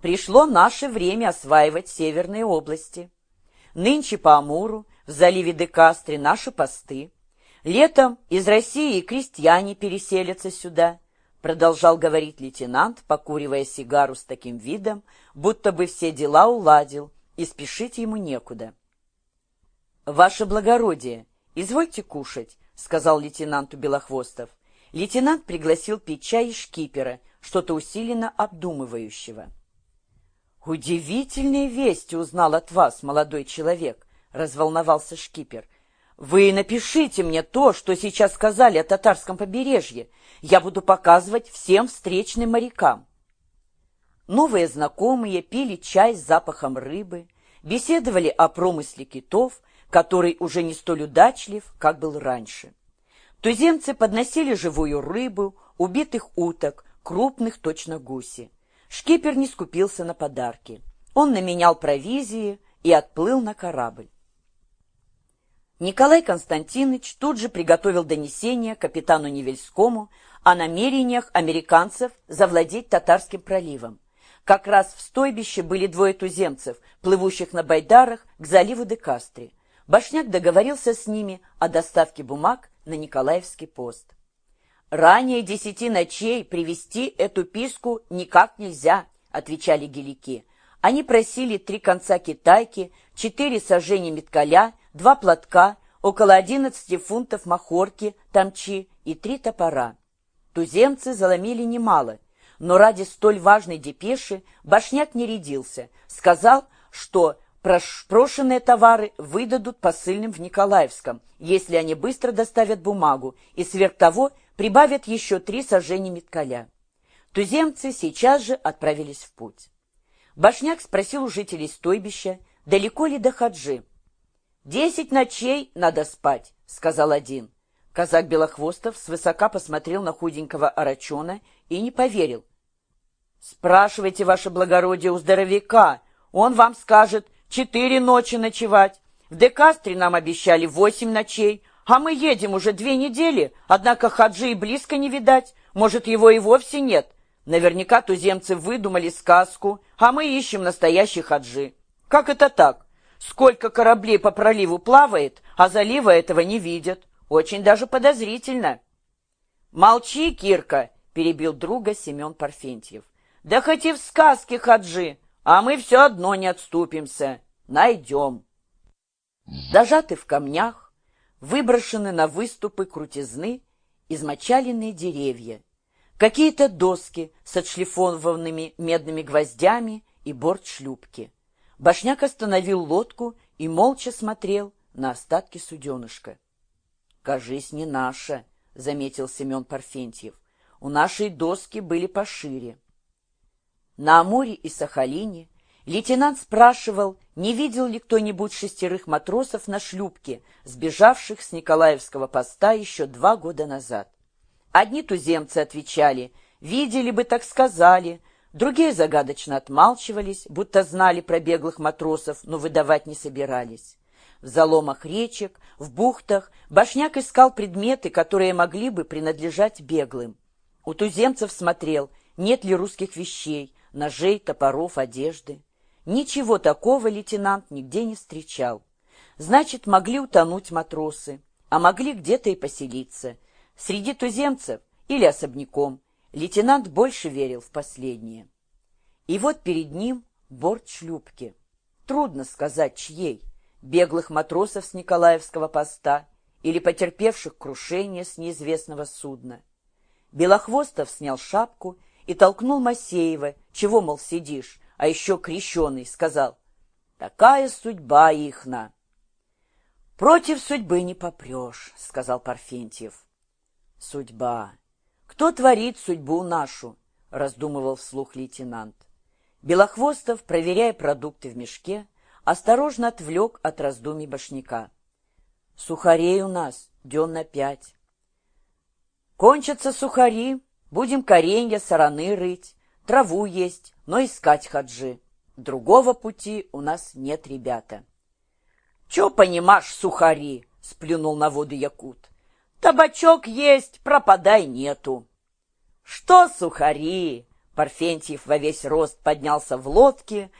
пришло наше время осваивать северные области. Нынче по Амуру, в заливе Декастре, наши посты. Летом из России крестьяне переселятся сюда, продолжал говорить лейтенант, покуривая сигару с таким видом, будто бы все дела уладил, и спешить ему некуда. «Ваше благородие, извольте кушать», — сказал лейтенанту Белохвостов. Лейтенант пригласил пить чай из шкипера, что-то усиленно обдумывающего. «Удивительные вести узнал от вас, молодой человек», — разволновался шкипер. «Вы напишите мне то, что сейчас сказали о татарском побережье. Я буду показывать всем встречным морякам». Новые знакомые пили чай с запахом рыбы, беседовали о промысле китов, который уже не столь удачлив, как был раньше. Туземцы подносили живую рыбу, убитых уток, крупных точно гуси. Шкипер не скупился на подарки. Он наменял провизии и отплыл на корабль. Николай Константинович тут же приготовил донесение капитану Невельскому о намерениях американцев завладеть Татарским проливом. Как раз в стойбище были двое туземцев, плывущих на байдарах к заливу Декастре. Башняк договорился с ними о доставке бумаг на Николаевский пост. «Ранее десяти ночей привести эту писку никак нельзя», — отвечали гелики. Они просили три конца китайки, четыре сажения меткаля, два платка, около одиннадцати фунтов махорки, тамчи и три топора. Туземцы заломили немало, но ради столь важной депеши Башняк не рядился, сказал, что Прошенные товары выдадут посыльным в Николаевском, если они быстро доставят бумагу, и сверх того прибавят еще три сажения меткаля. Туземцы сейчас же отправились в путь. Башняк спросил у жителей стойбища, далеко ли до Хаджи. «Десять ночей надо спать», — сказал один. Казак Белохвостов свысока посмотрел на худенького Арачона и не поверил. «Спрашивайте, ваше благородие, у здоровяка, он вам скажет, четыре ночи ночевать. В Декастре нам обещали восемь ночей, а мы едем уже две недели, однако Хаджи и близко не видать, может, его и вовсе нет. Наверняка туземцы выдумали сказку, а мы ищем настоящий Хаджи. Как это так? Сколько кораблей по проливу плавает, а залива этого не видят. Очень даже подозрительно. «Молчи, Кирка!» — перебил друга Семен Парфентьев. «Да хоть и в сказке Хаджи, а мы все одно не отступимся. Найдем. Дожаты в камнях, выброшены на выступы крутизны измочаленные деревья, какие-то доски с отшлифованными медными гвоздями и борт шлюпки. Башняк остановил лодку и молча смотрел на остатки суденышка. «Кажись, не наша», — заметил Семен Парфентьев. «У нашей доски были пошире». На Амуре и Сахалине лейтенант спрашивал, не видел ли кто-нибудь шестерых матросов на шлюпке, сбежавших с Николаевского поста еще два года назад. Одни туземцы отвечали «видели бы, так сказали», другие загадочно отмалчивались, будто знали про беглых матросов, но выдавать не собирались. В заломах речек, в бухтах Башняк искал предметы, которые могли бы принадлежать беглым. У туземцев смотрел, нет ли русских вещей, ножей, топоров, одежды. Ничего такого лейтенант нигде не встречал. Значит, могли утонуть матросы, а могли где-то и поселиться. Среди туземцев или особняком. Лейтенант больше верил в последнее. И вот перед ним борт шлюпки. Трудно сказать, чьей. Беглых матросов с Николаевского поста или потерпевших крушение с неизвестного судна. Белохвостов снял шапку и толкнул Масеева, чего, мол, сидишь, а еще крещеный, сказал, такая судьба ихна. Против судьбы не попрешь, сказал Парфентьев. Судьба. Кто творит судьбу нашу? раздумывал вслух лейтенант. Белохвостов, проверяя продукты в мешке, осторожно отвлек от раздумий башняка. Сухарей у нас дён на пять. Кончатся сухари, Будем коренья, сараны рыть, траву есть, но искать хаджи. Другого пути у нас нет, ребята. — Чё понимаешь, сухари? — сплюнул на воду Якут. — Табачок есть, пропадай нету. — Что сухари? Парфентьев во весь рост поднялся в лодке